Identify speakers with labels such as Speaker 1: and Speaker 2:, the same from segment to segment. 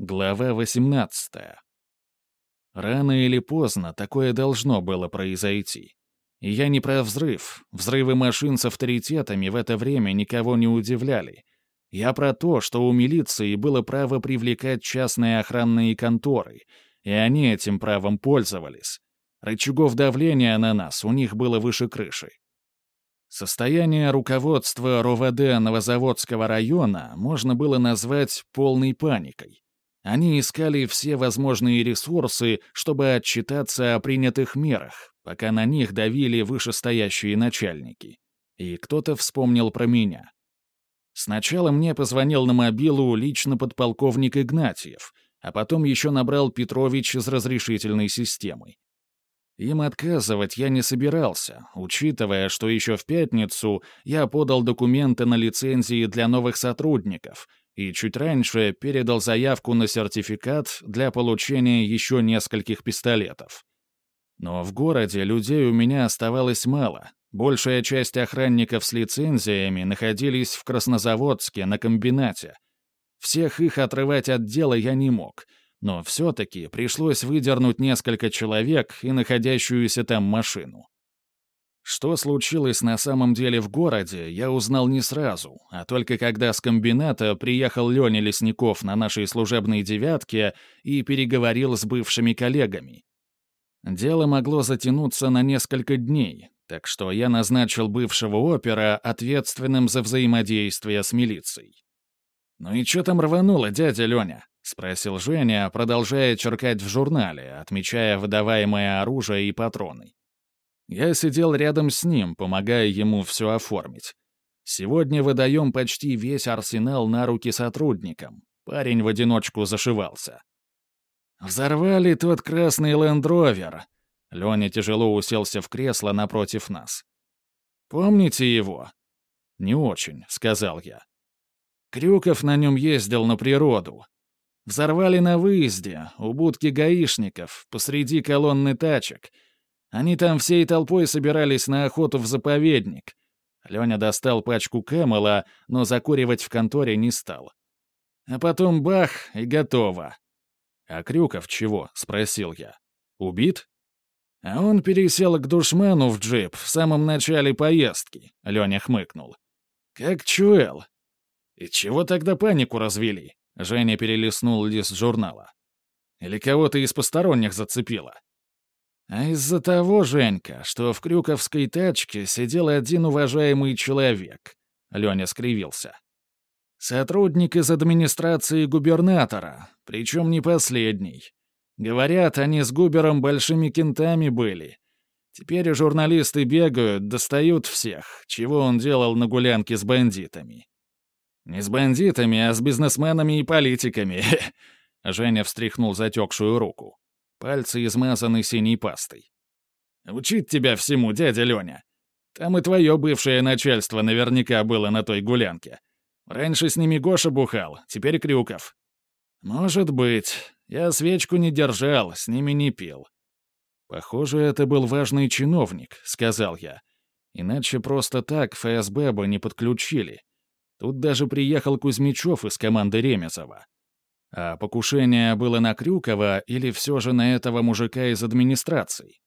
Speaker 1: Глава 18. Рано или поздно такое должно было произойти. И я не про взрыв. Взрывы машин с авторитетами в это время никого не удивляли. Я про то, что у милиции было право привлекать частные охранные конторы, и они этим правом пользовались. Рычагов давления на нас у них было выше крыши. Состояние руководства РОВД Новозаводского района можно было назвать полной паникой. Они искали все возможные ресурсы, чтобы отчитаться о принятых мерах, пока на них давили вышестоящие начальники. И кто-то вспомнил про меня. Сначала мне позвонил на мобилу лично подполковник Игнатьев, а потом еще набрал Петрович из разрешительной системы. Им отказывать я не собирался, учитывая, что еще в пятницу я подал документы на лицензии для новых сотрудников, и чуть раньше передал заявку на сертификат для получения еще нескольких пистолетов. Но в городе людей у меня оставалось мало. Большая часть охранников с лицензиями находились в Краснозаводске на комбинате. Всех их отрывать от дела я не мог, но все-таки пришлось выдернуть несколько человек и находящуюся там машину. Что случилось на самом деле в городе, я узнал не сразу, а только когда с комбината приехал Леня Лесников на нашей служебной «девятке» и переговорил с бывшими коллегами. Дело могло затянуться на несколько дней, так что я назначил бывшего опера ответственным за взаимодействие с милицией. «Ну и что там рвануло, дядя Леня?» — спросил Женя, продолжая черкать в журнале, отмечая выдаваемое оружие и патроны. Я сидел рядом с ним, помогая ему все оформить. Сегодня выдаем почти весь арсенал на руки сотрудникам. Парень в одиночку зашивался. «Взорвали тот красный лендровер». Леня тяжело уселся в кресло напротив нас. «Помните его?» «Не очень», — сказал я. Крюков на нем ездил на природу. Взорвали на выезде, у будки гаишников, посреди колонны тачек — они там всей толпой собирались на охоту в заповедник. Леня достал пачку Кэмела, но закуривать в конторе не стал. А потом бах, и готово. «А Крюков чего?» — спросил я. «Убит?» А он пересел к душману в джип в самом начале поездки, — Леня хмыкнул. «Как чуэл». «И чего тогда панику развели?» — Женя перелистнул лист журнала. «Или кого-то из посторонних зацепило?» А из-за того, Женька, что в крюковской тачке сидел один уважаемый человек. Леня скривился. Сотрудник из администрации губернатора, причем не последний. Говорят, они с Губером большими кентами были. Теперь журналисты бегают, достают всех, чего он делал на гулянке с бандитами. Не с бандитами, а с бизнесменами и политиками. Женя встряхнул затекшую руку. Пальцы измазаны синей пастой. «Учить тебя всему, дядя Леня. Там и твое бывшее начальство наверняка было на той гулянке. Раньше с ними Гоша бухал, теперь Крюков». «Может быть. Я свечку не держал, с ними не пил». «Похоже, это был важный чиновник», — сказал я. «Иначе просто так ФСБ бы не подключили. Тут даже приехал Кузьмичев из команды Ремезова. А покушение было на Крюкова или все же на этого мужика из администрации?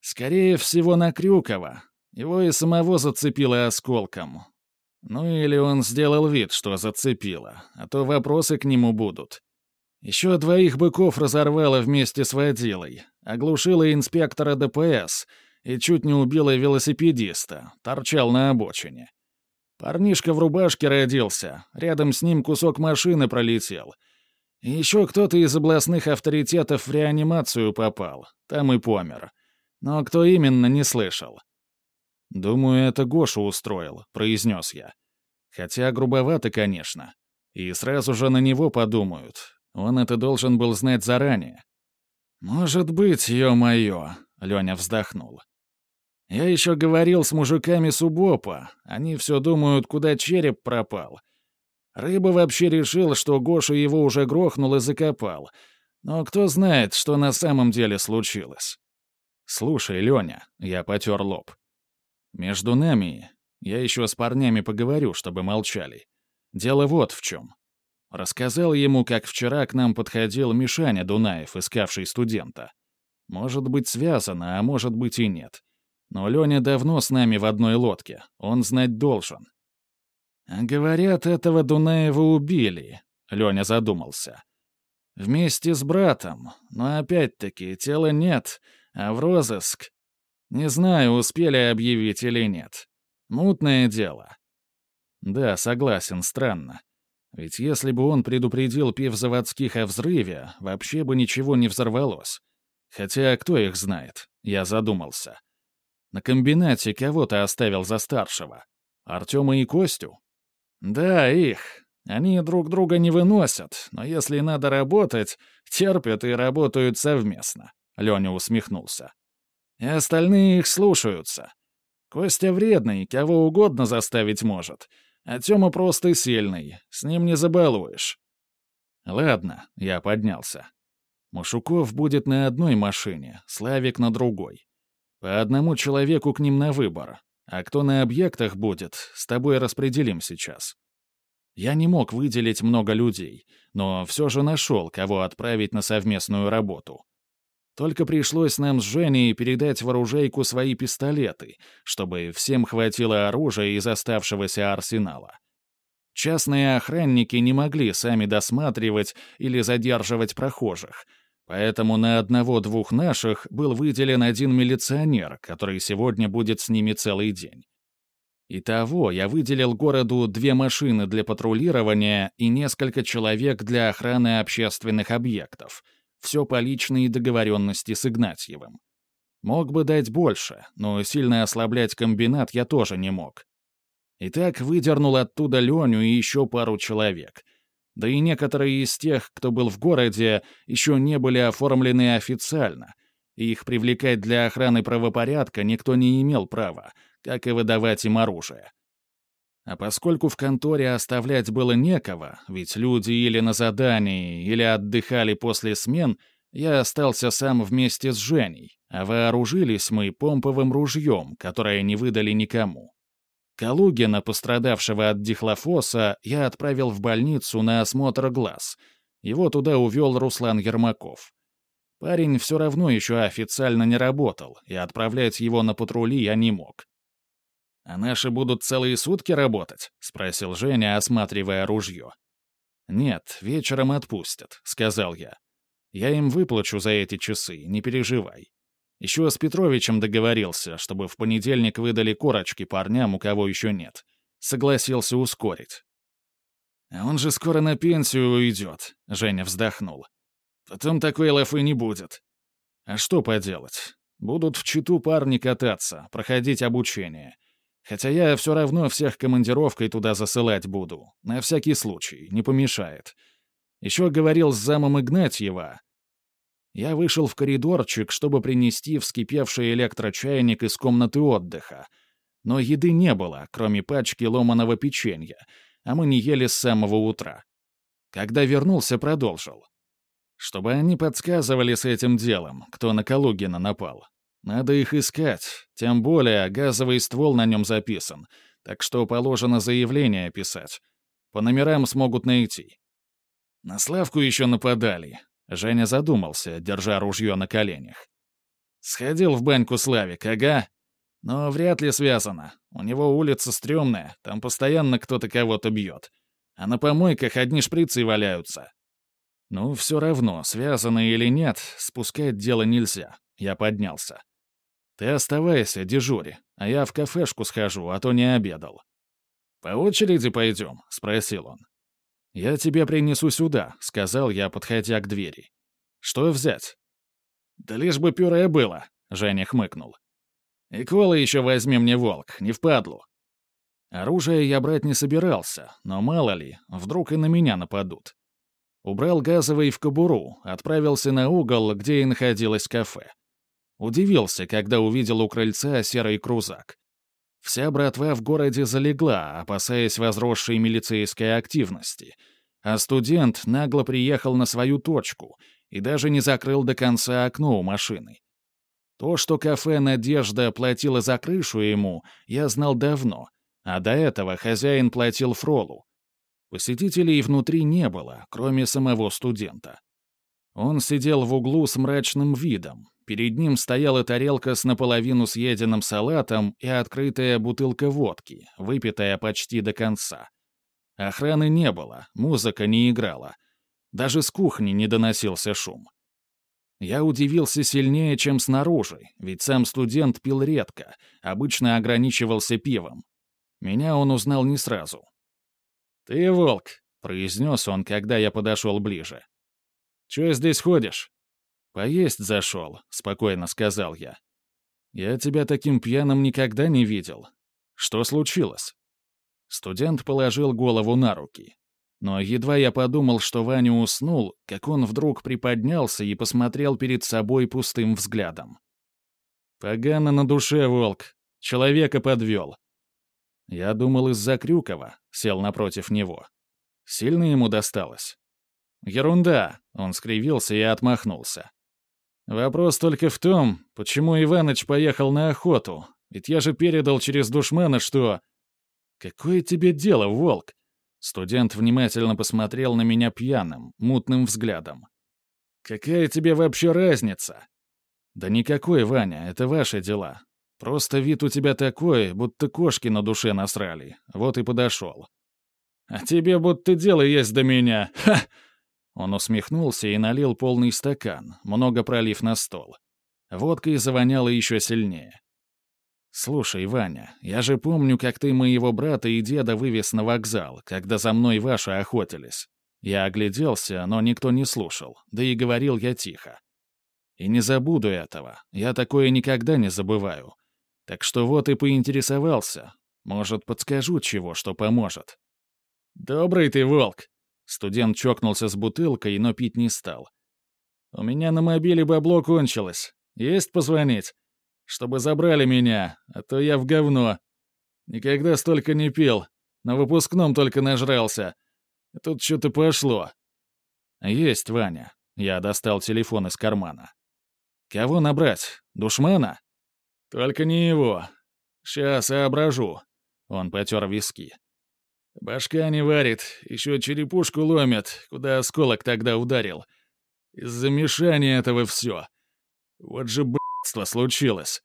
Speaker 1: Скорее всего, на Крюкова. Его и самого зацепило осколком. Ну или он сделал вид, что зацепило, а то вопросы к нему будут. Еще двоих быков разорвало вместе с водилой, оглушила инспектора ДПС и чуть не убила велосипедиста, торчал на обочине. Парнишка в рубашке родился, рядом с ним кусок машины пролетел — еще кто-то из областных авторитетов в реанимацию попал, там и помер. Но кто именно, не слышал. «Думаю, это Гоша устроил», — произнес я. Хотя грубовато, конечно. И сразу же на него подумают. Он это должен был знать заранее. «Может быть, ё-моё», — Лёня вздохнул. «Я еще говорил с мужиками Субопа. Они все думают, куда череп пропал. Рыба вообще решил, что Гоша его уже грохнул и закопал. Но кто знает, что на самом деле случилось. «Слушай, Леня», — я потер лоб. «Между нами я еще с парнями поговорю, чтобы молчали. Дело вот в чем. Рассказал ему, как вчера к нам подходил Мишаня Дунаев, искавший студента. Может быть, связано, а может быть и нет. Но Леня давно с нами в одной лодке. Он знать должен. Говорят, этого Дунаева убили. Леня задумался. Вместе с братом. Но опять-таки, тела нет, а в розыск. Не знаю, успели объявить или нет. Мутное дело. Да, согласен, странно. Ведь если бы он предупредил пивзаводских о взрыве, вообще бы ничего не взорвалось. Хотя кто их знает? Я задумался. На комбинате кого-то оставил за старшего. Артема и Костю? Да, их. Они друг друга не выносят, но если надо работать, терпят и работают совместно. Леня усмехнулся. И остальные их слушаются. Костя вредный, кого угодно заставить может. А Тёма просто сильный, с ним не забалуешь. Ладно, я поднялся. Машуков будет на одной машине, Славик на другой. По одному человеку к ним на выбор. А кто на объектах будет, с тобой распределим сейчас. Я не мог выделить много людей, но все же нашел, кого отправить на совместную работу. Только пришлось нам с Женей передать в оружейку свои пистолеты, чтобы всем хватило оружия из оставшегося арсенала. Частные охранники не могли сами досматривать или задерживать прохожих, поэтому на одного-двух наших был выделен один милиционер, который сегодня будет с ними целый день. Итого я выделил городу две машины для патрулирования и несколько человек для охраны общественных объектов — все по личной договоренности с Игнатьевым. Мог бы дать больше, но сильно ослаблять комбинат я тоже не мог. Итак, выдернул оттуда Леню и еще пару человек. Да и некоторые из тех, кто был в городе, еще не были оформлены официально, и их привлекать для охраны правопорядка никто не имел права, как и выдавать им оружие. А поскольку в конторе оставлять было некого, ведь люди или на задании, или отдыхали после смен, я остался сам вместе с Женей, а вооружились мы помповым ружьем, которое не выдали никому. Калугина, пострадавшего от дихлофоса, я отправил в больницу на осмотр глаз. Его туда увел Руслан Ермаков. Парень все равно еще официально не работал, и отправлять его на патрули я не мог. «А наши будут целые сутки работать?» — спросил Женя, осматривая ружье. «Нет, вечером отпустят», — сказал я. «Я им выплачу за эти часы, не переживай. Еще с Петровичем договорился, чтобы в понедельник выдали корочки парням, у кого еще нет. Согласился ускорить». «А он же скоро на пенсию уйдет», — Женя вздохнул. «Потом такой лафы не будет». «А что поделать? Будут в Читу парни кататься, проходить обучение. Хотя я все равно всех командировкой туда засылать буду. На всякий случай, не помешает. Еще говорил с замом Игнатьева. Я вышел в коридорчик, чтобы принести вскипевший электрочайник из комнаты отдыха. Но еды не было, кроме пачки ломаного печенья, а мы не ели с самого утра. Когда вернулся, продолжил. Чтобы они подсказывали с этим делом, кто на Калугина напал. Надо их искать, тем более газовый ствол на нем записан, так что положено заявление писать. По номерам смогут найти. На Славку еще нападали. Женя задумался, держа ружье на коленях. Сходил в баньку Славик, ага. Но вряд ли связано. У него улица стрёмная, там постоянно кто-то кого-то бьет. А на помойках одни шприцы валяются. Ну, все равно, связано или нет, спускать дело нельзя. Я поднялся. «Ты оставайся, дежури, а я в кафешку схожу, а то не обедал». «По очереди пойдем?» — спросил он. «Я тебе принесу сюда», — сказал я, подходя к двери. «Что взять?» «Да лишь бы пюре было», — Женя хмыкнул. «И колы еще возьми мне, волк, не впадлу». Оружие я брать не собирался, но мало ли, вдруг и на меня нападут. Убрал газовый в кобуру, отправился на угол, где и находилось кафе. Удивился, когда увидел у крыльца серый крузак. Вся братва в городе залегла, опасаясь возросшей милицейской активности. А студент нагло приехал на свою точку и даже не закрыл до конца окно у машины. То, что кафе «Надежда» платило за крышу ему, я знал давно, а до этого хозяин платил фролу. Посетителей внутри не было, кроме самого студента. Он сидел в углу с мрачным видом. Перед ним стояла тарелка с наполовину съеденным салатом и открытая бутылка водки, выпитая почти до конца. Охраны не было, музыка не играла. Даже с кухни не доносился шум. Я удивился сильнее, чем снаружи, ведь сам студент пил редко, обычно ограничивался пивом. Меня он узнал не сразу. «Ты волк», — произнес он, когда я подошел ближе. «Чё здесь ходишь?» «Поесть зашел», — спокойно сказал я. «Я тебя таким пьяным никогда не видел. Что случилось?» Студент положил голову на руки. Но едва я подумал, что Ваня уснул, как он вдруг приподнялся и посмотрел перед собой пустым взглядом. «Погано на душе, волк. Человека подвел». Я думал из-за Крюкова, сел напротив него. Сильно ему досталось. «Ерунда!» — он скривился и отмахнулся. «Вопрос только в том, почему Иваныч поехал на охоту, ведь я же передал через душмана, что...» «Какое тебе дело, волк?» Студент внимательно посмотрел на меня пьяным, мутным взглядом. «Какая тебе вообще разница?» «Да никакой, Ваня, это ваши дела. Просто вид у тебя такой, будто кошки на душе насрали. Вот и подошел». «А тебе будто дело есть до меня. Ха!» Он усмехнулся и налил полный стакан, много пролив на стол. Водкой завоняло еще сильнее. «Слушай, Ваня, я же помню, как ты моего брата и деда вывез на вокзал, когда за мной ваши охотились. Я огляделся, но никто не слушал, да и говорил я тихо. И не забуду этого, я такое никогда не забываю. Так что вот и поинтересовался. Может, подскажу чего, что поможет». «Добрый ты, волк!» Студент чокнулся с бутылкой, но пить не стал. «У меня на мобиле бабло кончилось. Есть позвонить?» чтобы забрали меня, а то я в говно. Никогда столько не пил, на выпускном только нажрался. Тут что-то пошло. Есть, Ваня. Я достал телефон из кармана. Кого набрать? Душмана? Только не его. Сейчас соображу. Он потер виски. Башка не варит, еще черепушку ломят, куда осколок тогда ударил. Из-за мешания этого все. Вот же, б***ство случилось.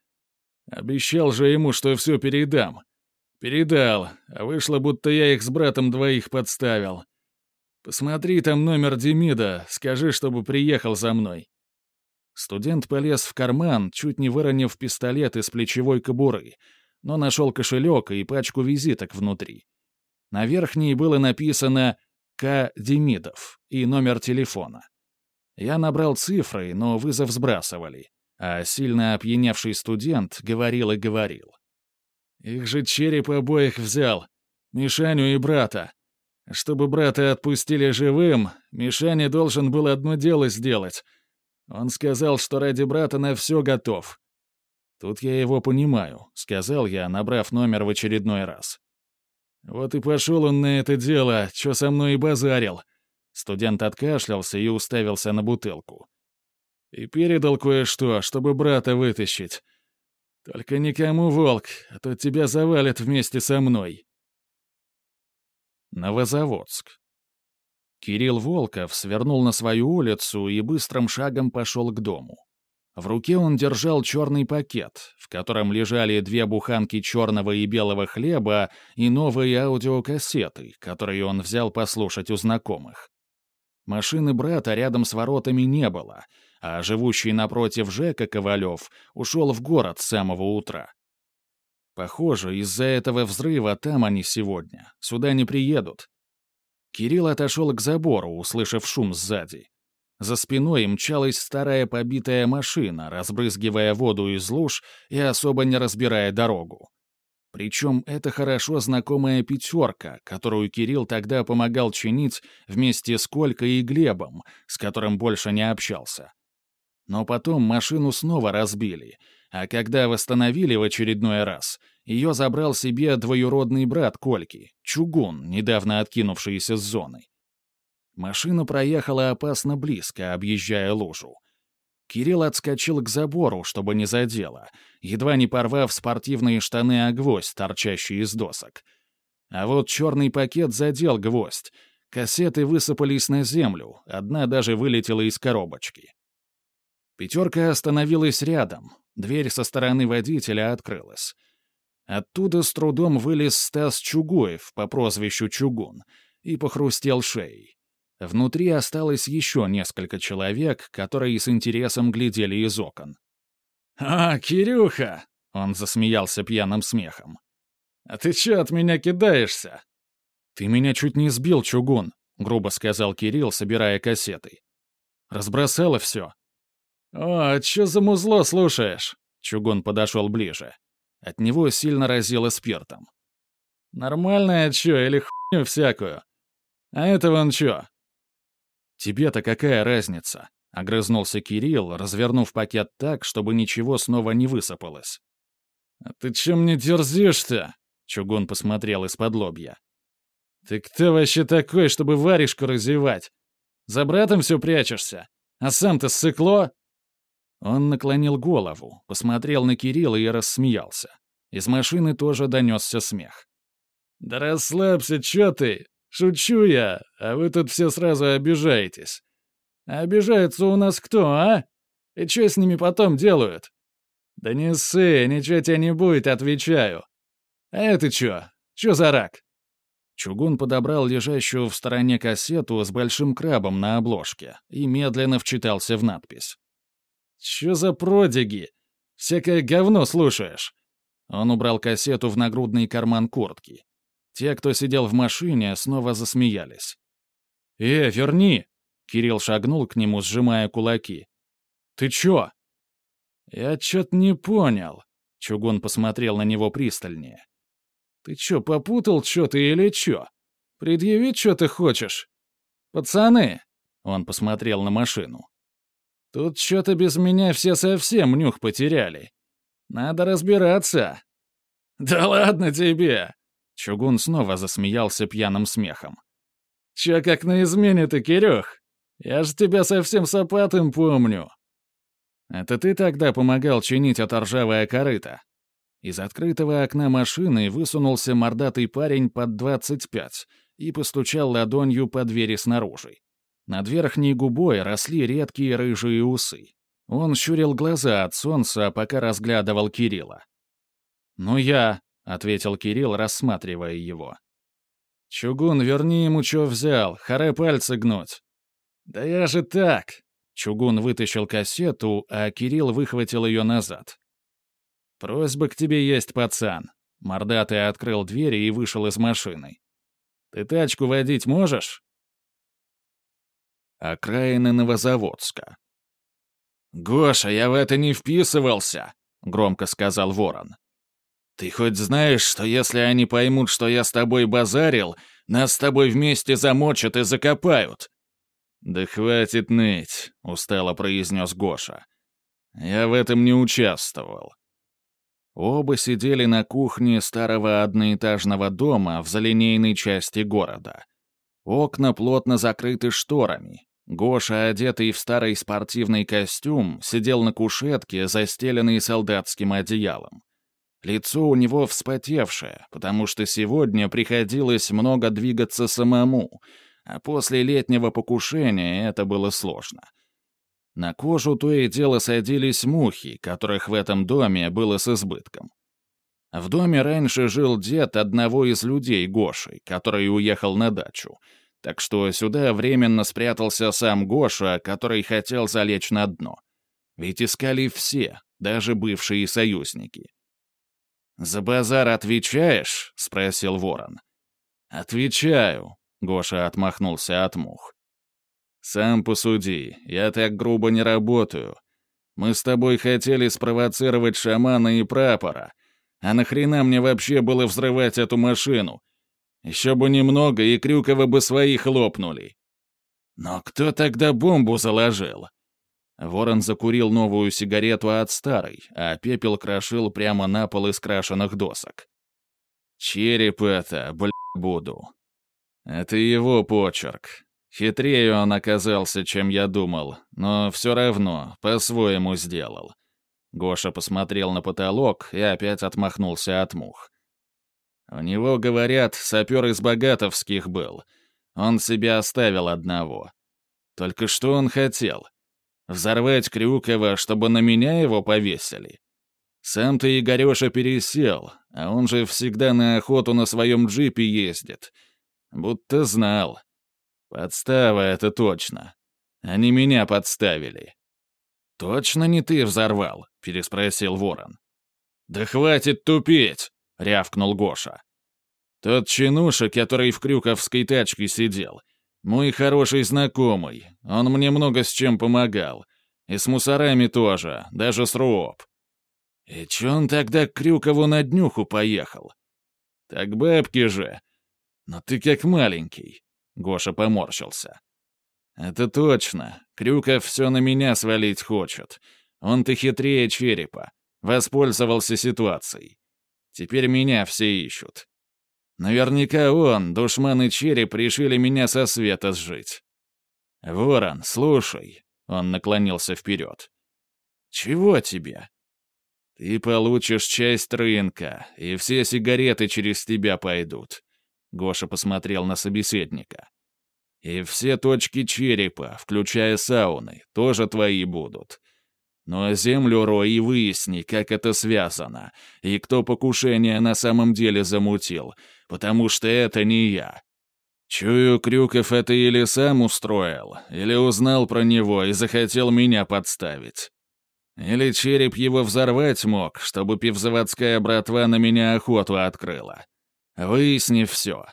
Speaker 1: Обещал же ему, что все передам. Передал, а вышло, будто я их с братом двоих подставил. Посмотри там номер Демида, скажи, чтобы приехал за мной. Студент полез в карман, чуть не выронив пистолет из плечевой кобуры, но нашел кошелек и пачку визиток внутри. На верхней было написано «К. Демидов» и номер телефона. Я набрал цифры, но вызов сбрасывали а сильно опьяневший студент говорил и говорил. «Их же череп обоих взял, Мишаню и брата. Чтобы брата отпустили живым, Мишаня должен был одно дело сделать. Он сказал, что ради брата на все готов. Тут я его понимаю», — сказал я, набрав номер в очередной раз. «Вот и пошел он на это дело, что со мной и базарил». Студент откашлялся и уставился на бутылку. И передал кое-что, чтобы брата вытащить. Только никому, волк, а то тебя завалят вместе со мной. Новозаводск. Кирилл Волков свернул на свою улицу и быстрым шагом пошел к дому. В руке он держал черный пакет, в котором лежали две буханки черного и белого хлеба и новые аудиокассеты, которые он взял послушать у знакомых. Машины брата рядом с воротами не было, а живущий напротив Жека Ковалев ушел в город с самого утра. Похоже, из-за этого взрыва там они сегодня, сюда не приедут. Кирилл отошел к забору, услышав шум сзади. За спиной мчалась старая побитая машина, разбрызгивая воду из луж и особо не разбирая дорогу. Причем это хорошо знакомая пятерка, которую Кирилл тогда помогал чинить вместе с Колькой и Глебом, с которым больше не общался. Но потом машину снова разбили, а когда восстановили в очередной раз, ее забрал себе двоюродный брат Кольки, Чугун, недавно откинувшийся с зоны. Машина проехала опасно близко, объезжая лужу. Кирилл отскочил к забору, чтобы не задело, едва не порвав спортивные штаны о гвоздь, торчащий из досок. А вот черный пакет задел гвоздь. Кассеты высыпались на землю, одна даже вылетела из коробочки. Пятерка остановилась рядом, дверь со стороны водителя открылась. Оттуда с трудом вылез Стас Чугуев по прозвищу Чугун и похрустел шеей. Внутри осталось еще несколько человек, которые с интересом глядели из окон. «А, Кирюха!» — он засмеялся пьяным смехом. «А ты че от меня кидаешься?» «Ты меня чуть не сбил, Чугун», — грубо сказал Кирилл, собирая кассеты. «Разбросало все». «О, чё за музло слушаешь?» Чугун подошел ближе. От него сильно разило спиртом. «Нормальное чё или хуйню всякую? А это вон чё?» «Тебе-то какая разница?» — огрызнулся Кирилл, развернув пакет так, чтобы ничего снова не высыпалось. «А ты чем мне дерзишь-то?» — Чугун посмотрел из-под лобья. «Ты кто вообще такой, чтобы варежку разевать? За братом все прячешься? А сам-то ссыкло?» Он наклонил голову, посмотрел на Кирилла и рассмеялся. Из машины тоже донесся смех. «Да расслабься, чё ты? Шучу я, а вы тут все сразу обижаетесь. Обижаются у нас кто, а? И что с ними потом делают?» «Да не ссы, ничего тебе не будет, отвечаю. А это чё? Чё за рак?» Чугун подобрал лежащую в стороне кассету с большим крабом на обложке и медленно вчитался в надпись. «Чё за продиги? Всякое говно слушаешь?» Он убрал кассету в нагрудный карман куртки. Те, кто сидел в машине, снова засмеялись. «Э, верни!» — Кирилл шагнул к нему, сжимая кулаки. «Ты чё?» «Я чё-то не понял», — Чугун посмотрел на него пристальнее. «Ты чё, попутал чё-то или чё? Предъявить чё ты хочешь? Пацаны!» — он посмотрел на машину. Тут что-то без меня все совсем нюх потеряли. Надо разбираться. Да ладно тебе. Чугун снова засмеялся пьяным смехом. Чё как на измене-то, Кирюх? Я же тебя совсем сапатым помню. Это ты тогда помогал чинить это ржавое корыто. Из открытого окна машины высунулся мордатый парень под двадцать пять и постучал ладонью по двери снаружи. Над верхней губой росли редкие рыжие усы. Он щурил глаза от солнца, пока разглядывал Кирилла. «Ну я», — ответил Кирилл, рассматривая его. «Чугун, верни ему, что взял, харе пальцы гнуть». «Да я же так!» Чугун вытащил кассету, а Кирилл выхватил ее назад. «Просьба к тебе есть, пацан». Мордатый открыл дверь и вышел из машины. «Ты тачку водить можешь?» Окраины Новозаводска. «Гоша, я в это не вписывался», — громко сказал Ворон. «Ты хоть знаешь, что если они поймут, что я с тобой базарил, нас с тобой вместе замочат и закопают?» «Да хватит ныть», — устало произнес Гоша. «Я в этом не участвовал». Оба сидели на кухне старого одноэтажного дома в залинейной части города. Окна плотно закрыты шторами, Гоша, одетый в старый спортивный костюм, сидел на кушетке, застеленной солдатским одеялом. Лицо у него вспотевшее, потому что сегодня приходилось много двигаться самому, а после летнего покушения это было сложно. На кожу то и дело садились мухи, которых в этом доме было с избытком. В доме раньше жил дед одного из людей Гоши, который уехал на дачу — так что сюда временно спрятался сам Гоша, который хотел залечь на дно. Ведь искали все, даже бывшие союзники. «За базар отвечаешь?» — спросил ворон. «Отвечаю», — Гоша отмахнулся от мух. «Сам посуди, я так грубо не работаю. Мы с тобой хотели спровоцировать шамана и прапора. А нахрена мне вообще было взрывать эту машину? Еще бы немного, и Крюкова бы свои хлопнули. Но кто тогда бомбу заложил? Ворон закурил новую сигарету от старой, а пепел крошил прямо на пол из крашеных досок. Череп это, бля, буду. Это его почерк. Хитрее он оказался, чем я думал, но все равно по-своему сделал. Гоша посмотрел на потолок и опять отмахнулся от мух. У него, говорят, сапер из Богатовских был. Он себя оставил одного. Только что он хотел? Взорвать Крюкова, чтобы на меня его повесили? Сам-то Игореша пересел, а он же всегда на охоту на своем джипе ездит. Будто знал. Подстава это точно. Они меня подставили. «Точно не ты взорвал?» — переспросил ворон. «Да хватит тупеть!» — рявкнул Гоша. «Тот чинуша, который в крюковской тачке сидел, мой хороший знакомый, он мне много с чем помогал. И с мусорами тоже, даже с РУОП. И чё он тогда к Крюкову на днюху поехал? Так бабки же. Но ты как маленький. Гоша поморщился. Это точно. Крюков все на меня свалить хочет. Он-то хитрее черепа. Воспользовался ситуацией. Теперь меня все ищут. Наверняка он, душман и череп, решили меня со света сжить. «Ворон, слушай», — он наклонился вперед. «Чего тебе?» «Ты получишь часть рынка, и все сигареты через тебя пойдут», — Гоша посмотрел на собеседника. «И все точки черепа, включая сауны, тоже твои будут. Но землю рой и выясни, как это связано, и кто покушение на самом деле замутил, потому что это не я. Чую, Крюков это или сам устроил, или узнал про него и захотел меня подставить. Или череп его взорвать мог, чтобы пивзаводская братва на меня охоту открыла. Выясни все.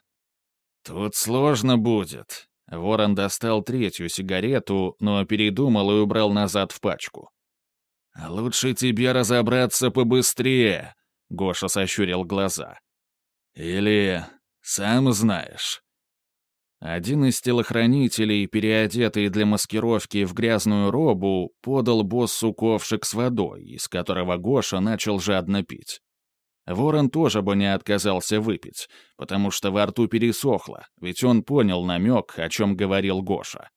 Speaker 1: Тут сложно будет. Ворон достал третью сигарету, но передумал и убрал назад в пачку. «Лучше тебе разобраться побыстрее», — Гоша сощурил глаза. «Или сам знаешь». Один из телохранителей, переодетый для маскировки в грязную робу, подал боссу ковшик с водой, из которого Гоша начал жадно пить. Ворон тоже бы не отказался выпить, потому что во рту пересохло, ведь он понял намек, о чем говорил Гоша.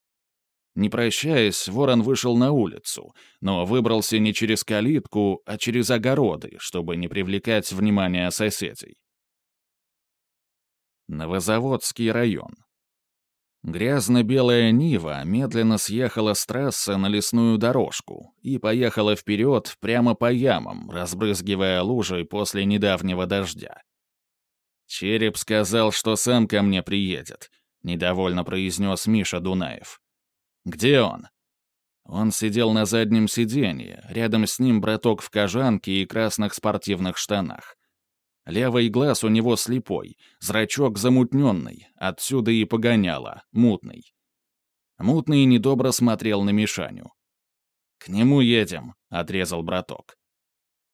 Speaker 1: Не прощаясь, ворон вышел на улицу, но выбрался не через калитку, а через огороды, чтобы не привлекать внимания соседей. Новозаводский район. Грязно-белая Нива медленно съехала с трассы на лесную дорожку и поехала вперед прямо по ямам, разбрызгивая лужи после недавнего дождя. «Череп сказал, что сам ко мне приедет», — недовольно произнес Миша Дунаев. «Где он?» Он сидел на заднем сиденье, рядом с ним браток в кожанке и красных спортивных штанах. Левый глаз у него слепой, зрачок замутненный, отсюда и погоняло, мутный. Мутный недобро смотрел на Мишаню. «К нему едем», — отрезал браток.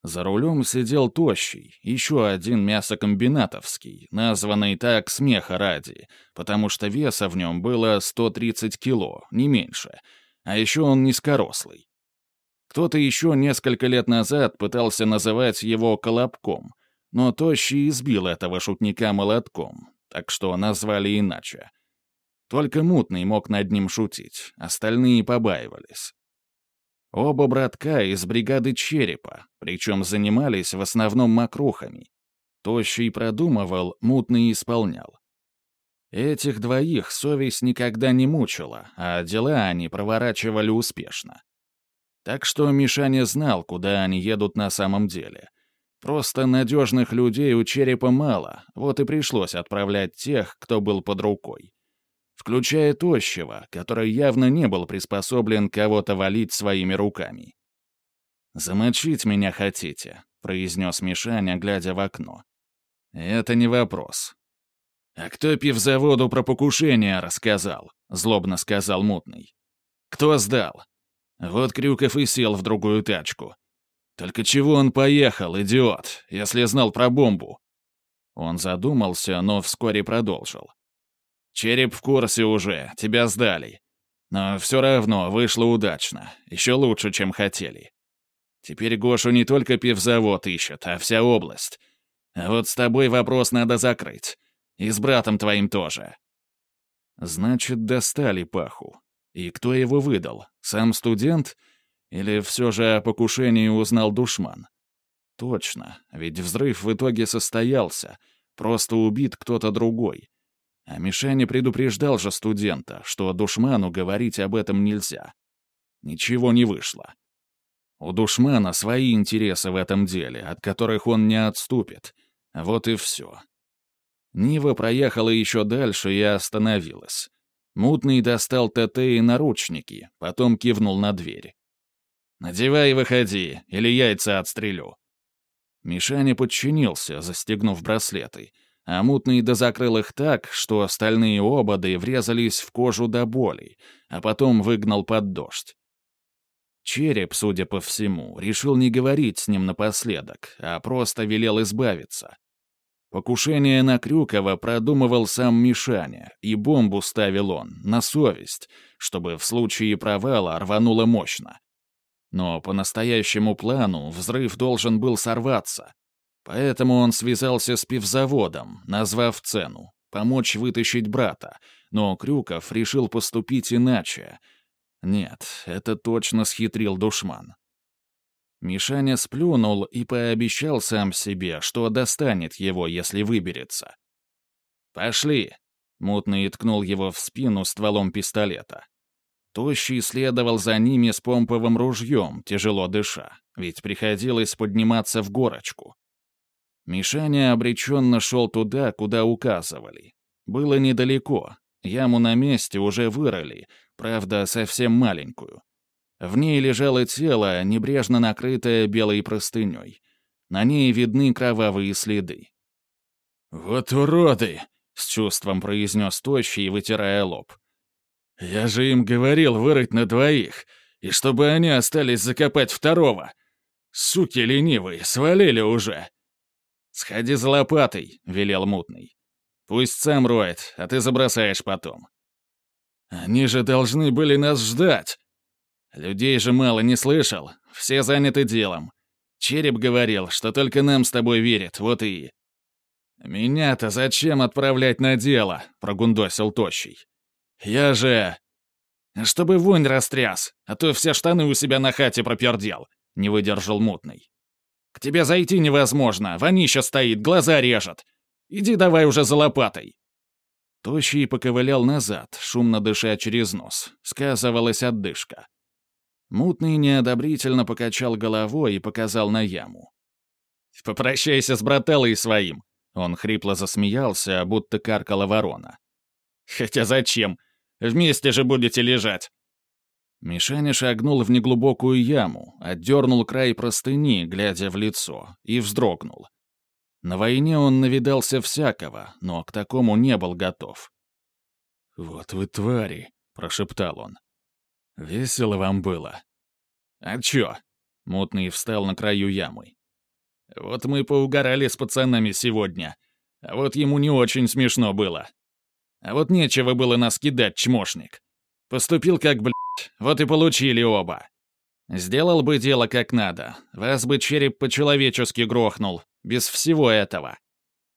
Speaker 1: За рулем сидел тощий, еще один мясокомбинатовский, названный так смеха ради, потому что веса в нем было 130 кило, не меньше, а еще он низкорослый. Кто-то еще несколько лет назад пытался называть его «колобком», но Тощий избил этого шутника молотком, так что назвали иначе. Только Мутный мог над ним шутить, остальные побаивались. Оба братка из бригады Черепа, причем занимались в основном мокрухами. Тощий продумывал, Мутный исполнял. Этих двоих совесть никогда не мучила, а дела они проворачивали успешно. Так что Мишаня знал, куда они едут на самом деле — Просто надежных людей у черепа мало, вот и пришлось отправлять тех, кто был под рукой. Включая тощего, который явно не был приспособлен кого-то валить своими руками. «Замочить меня хотите», — произнес Мишаня, глядя в окно. «Это не вопрос». «А кто пивзаводу про покушение рассказал?» — злобно сказал Мутный. «Кто сдал?» Вот Крюков и сел в другую тачку. Только чего он поехал, идиот, если знал про бомбу? Он задумался, но вскоре продолжил. Череп в курсе уже, тебя сдали. Но все равно вышло удачно, еще лучше, чем хотели. Теперь Гошу не только пивзавод ищет, а вся область. А вот с тобой вопрос надо закрыть. И с братом твоим тоже. Значит, достали Паху. И кто его выдал? Сам студент? — или все же о покушении узнал душман? Точно, ведь взрыв в итоге состоялся. просто убит кто-то другой. А Мишаня предупреждал же студента, что душману говорить об этом нельзя. Ничего не вышло. У душмана свои интересы в этом деле, от которых он не отступит. Вот и все. Нива проехала еще дальше и остановилась. Мутный достал ТТ и наручники, потом кивнул на дверь. «Надевай и выходи, или яйца отстрелю». Мишаня подчинился, застегнув браслеты, а мутный дозакрыл их так, что остальные ободы врезались в кожу до боли, а потом выгнал под дождь. Череп, судя по всему, решил не говорить с ним напоследок, а просто велел избавиться. Покушение на Крюкова продумывал сам Мишаня, и бомбу ставил он, на совесть, чтобы в случае провала рвануло мощно. Но по настоящему плану взрыв должен был сорваться. Поэтому он связался с пивзаводом, назвав цену, помочь вытащить брата, но Крюков решил поступить иначе. Нет, это точно схитрил душман. Мишаня сплюнул и пообещал сам себе, что достанет его, если выберется. «Пошли!» — мутный ткнул его в спину стволом пистолета. Тощий следовал за ними с помповым ружьем, тяжело дыша, ведь приходилось подниматься в горочку. Мишаня обреченно шел туда, куда указывали. Было недалеко, яму на месте уже вырыли, правда, совсем маленькую. В ней лежало тело, небрежно накрытое белой простыней. На ней видны кровавые следы. «Вот уроды!» — с чувством произнес Тощий, вытирая лоб. «Я же им говорил вырыть на двоих, и чтобы они остались закопать второго. Суки ленивые, свалили уже!» «Сходи за лопатой», — велел мутный. «Пусть сам роет, а ты забросаешь потом». «Они же должны были нас ждать!» Людей же мало не слышал, все заняты делом. Череп говорил, что только нам с тобой верит, вот и... «Меня-то зачем отправлять на дело?» — прогундосил Тощий. «Я же...» «Чтобы вонь растряс, а то все штаны у себя на хате пропердел», — не выдержал мутный. «К тебе зайти невозможно, вонища стоит, глаза режет. Иди давай уже за лопатой». Тощий поковылял назад, шумно дыша через нос. Сказывалась отдышка. Мутный неодобрительно покачал головой и показал на яму. «Попрощайся с брателлой своим!» Он хрипло засмеялся, будто каркала ворона. «Хотя зачем? Вместе же будете лежать!» Мишаня шагнул в неглубокую яму, отдернул край простыни, глядя в лицо, и вздрогнул. На войне он навидался всякого, но к такому не был готов. «Вот вы твари!» — прошептал он. «Весело вам было?» «А чё?» — Мутный встал на краю ямы. «Вот мы поугорали с пацанами сегодня, а вот ему не очень смешно было. А вот нечего было нас кидать, чмошник. Поступил как, блядь, вот и получили оба. Сделал бы дело как надо, вас бы череп по-человечески грохнул, без всего этого.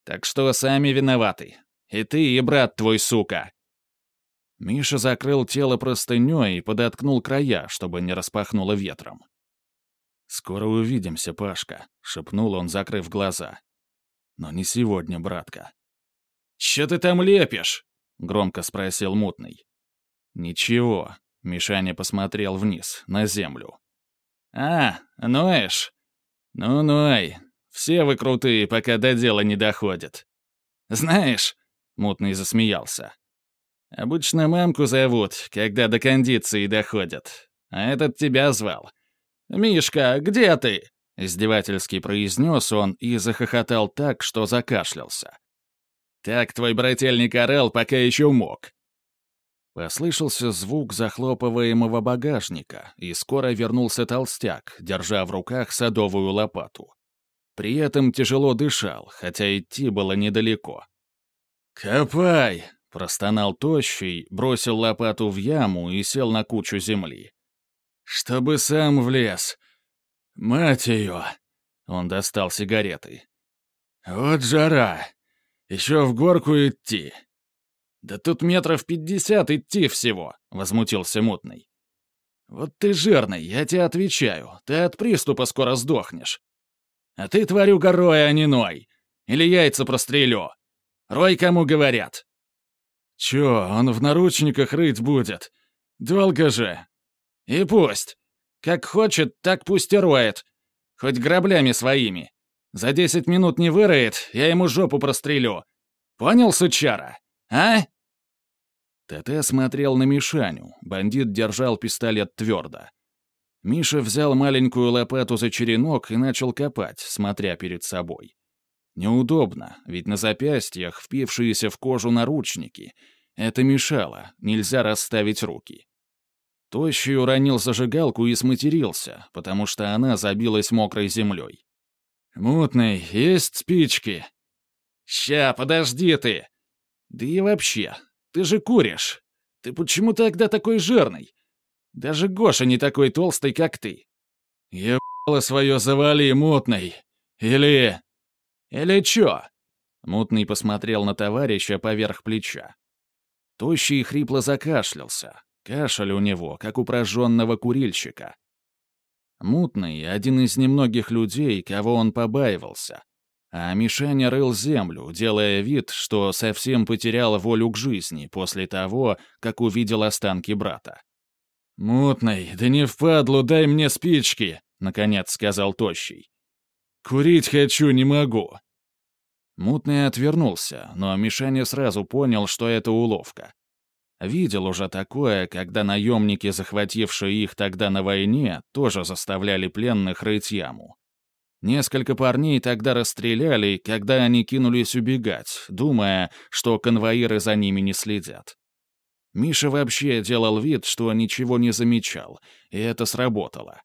Speaker 1: Так что сами виноваты. И ты, и брат твой, сука. Миша закрыл тело простыней и подоткнул края, чтобы не распахнуло ветром. «Скоро увидимся, Пашка», — шепнул он, закрыв глаза. «Но не сегодня, братка». «Чё ты там лепишь?» — громко спросил мутный. «Ничего», — Мишаня посмотрел вниз, на землю. «А, ноешь? Ну, ной, все вы крутые, пока до дела не доходит. Знаешь...» — мутный засмеялся. Обычно мамку зовут, когда до кондиции доходят. А этот тебя звал. «Мишка, где ты?» — издевательски произнес он и захохотал так, что закашлялся. «Так твой брательник орал, пока еще мог». Послышался звук захлопываемого багажника, и скоро вернулся толстяк, держа в руках садовую лопату. При этом тяжело дышал, хотя идти было недалеко. «Копай!» Простонал тощий, бросил лопату в яму и сел на кучу земли. «Чтобы сам влез. Мать ее!» Он достал сигареты. «Вот жара! Еще в горку идти!» «Да тут метров пятьдесят идти всего!» — возмутился мутный. «Вот ты жирный, я тебе отвечаю. Ты от приступа скоро сдохнешь. А ты, тварю горой, а не ной. Или яйца прострелю? Рой кому говорят?» «Чё, он в наручниках рыть будет? Долго же!» «И пусть. Как хочет, так пусть и роет. Хоть граблями своими. За десять минут не выроет, я ему жопу прострелю. Понял, сучара? А?» ТТ смотрел на Мишаню. Бандит держал пистолет твердо. Миша взял маленькую лопату за черенок и начал копать, смотря перед собой. Неудобно, ведь на запястьях впившиеся в кожу наручники. Это мешало, нельзя расставить руки. Тощий уронил зажигалку и сматерился, потому что она забилась мокрой землей. «Мутный, есть спички?» «Ща, подожди ты!» «Да и вообще, ты же куришь. Ты почему тогда такой жирный? Даже Гоша не такой толстый, как ты». «Ебало свое завали, мутный. Или...» «Или чё?» Мутный посмотрел на товарища поверх плеча. Тощий хрипло закашлялся. Кашель у него, как у прожженного курильщика. Мутный — один из немногих людей, кого он побаивался. А Мишаня рыл землю, делая вид, что совсем потерял волю к жизни после того, как увидел останки брата. «Мутный, да не впадлу, дай мне спички!» — наконец сказал Тощий. «Курить хочу, не могу!» Мутный отвернулся, но Мишаня сразу понял, что это уловка. Видел уже такое, когда наемники, захватившие их тогда на войне, тоже заставляли пленных рыть яму. Несколько парней тогда расстреляли, когда они кинулись убегать, думая, что конвоиры за ними не следят. Миша вообще делал вид, что ничего не замечал, и это сработало.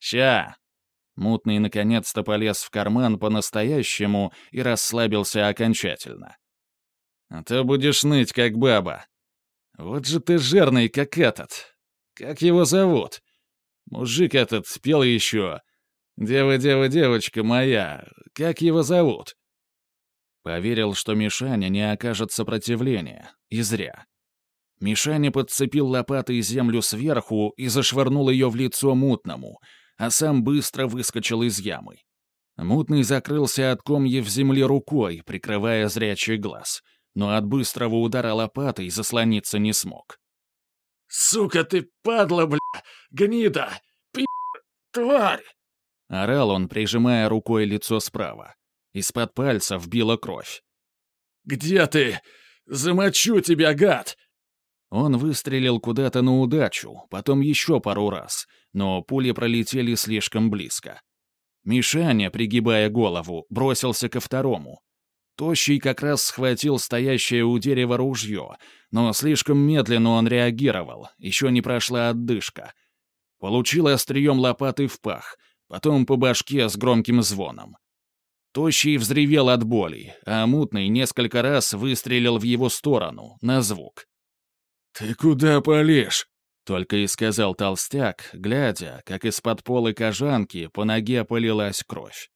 Speaker 1: «Ща!» Мутный наконец-то полез в карман по-настоящему и расслабился окончательно. «А то будешь ныть, как баба. Вот же ты жирный, как этот. Как его зовут? Мужик этот спел еще. Дева, дева, девочка моя. Как его зовут? Поверил, что Мишаня не окажет сопротивления. И зря. Мишаня подцепил лопатой землю сверху и зашвырнул ее в лицо мутному, а сам быстро выскочил из ямы. Мутный закрылся от комьев земли рукой, прикрывая зрячий глаз — но от быстрого удара лопатой заслониться не смог.
Speaker 2: «Сука ты, падла, бля! Гнида! Пи... тварь!»
Speaker 1: Орал он, прижимая рукой лицо справа. Из-под пальцев била кровь.
Speaker 2: «Где ты? Замочу тебя, гад!»
Speaker 1: Он выстрелил куда-то на удачу, потом еще пару раз, но пули пролетели слишком близко. Мишаня, пригибая голову, бросился ко второму. Тощий как раз схватил стоящее у дерева ружье, но слишком медленно он реагировал, еще не прошла отдышка. Получил острием лопаты в пах, потом по башке с громким звоном. Тощий взревел от боли, а мутный несколько раз выстрелил в его сторону, на звук.
Speaker 2: «Ты куда полешь?»
Speaker 1: — только и сказал толстяк, глядя, как из-под полы кожанки по ноге полилась кровь.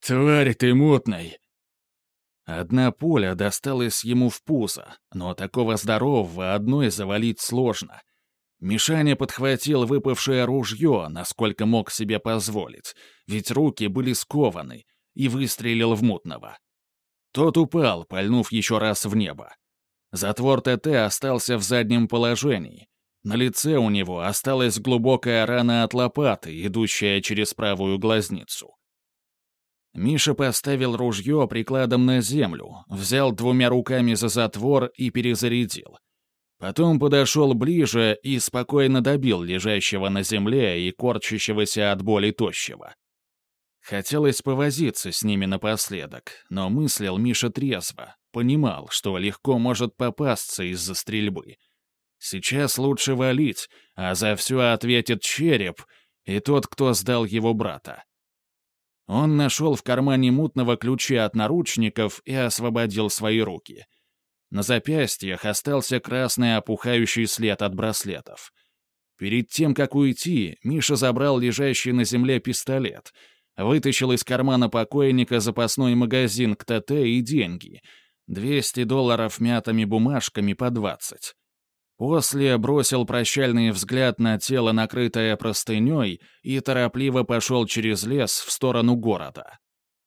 Speaker 2: «Тварь ты мутный!
Speaker 1: Одна пуля досталась ему в пузо, но такого здорового одной завалить сложно. Мишаня подхватил выпавшее ружье, насколько мог себе позволить, ведь руки были скованы, и выстрелил в мутного. Тот упал, пальнув еще раз в небо. Затвор ТТ остался в заднем положении. На лице у него осталась глубокая рана от лопаты, идущая через правую глазницу. Миша поставил ружье прикладом на землю, взял двумя руками за затвор и перезарядил. Потом подошел ближе и спокойно добил лежащего на земле и корчащегося от боли тощего. Хотелось повозиться с ними напоследок, но мыслил Миша трезво, понимал, что легко может попасться из-за стрельбы. Сейчас лучше валить, а за все ответит череп и тот, кто сдал его брата. Он нашел в кармане мутного ключа от наручников и освободил свои руки. На запястьях остался красный опухающий след от браслетов. Перед тем, как уйти, Миша забрал лежащий на земле пистолет, вытащил из кармана покойника запасной магазин к ТТ и деньги — 200 долларов мятыми бумажками по 20. После бросил прощальный взгляд на тело, накрытое простыней, и торопливо пошел через лес в сторону города.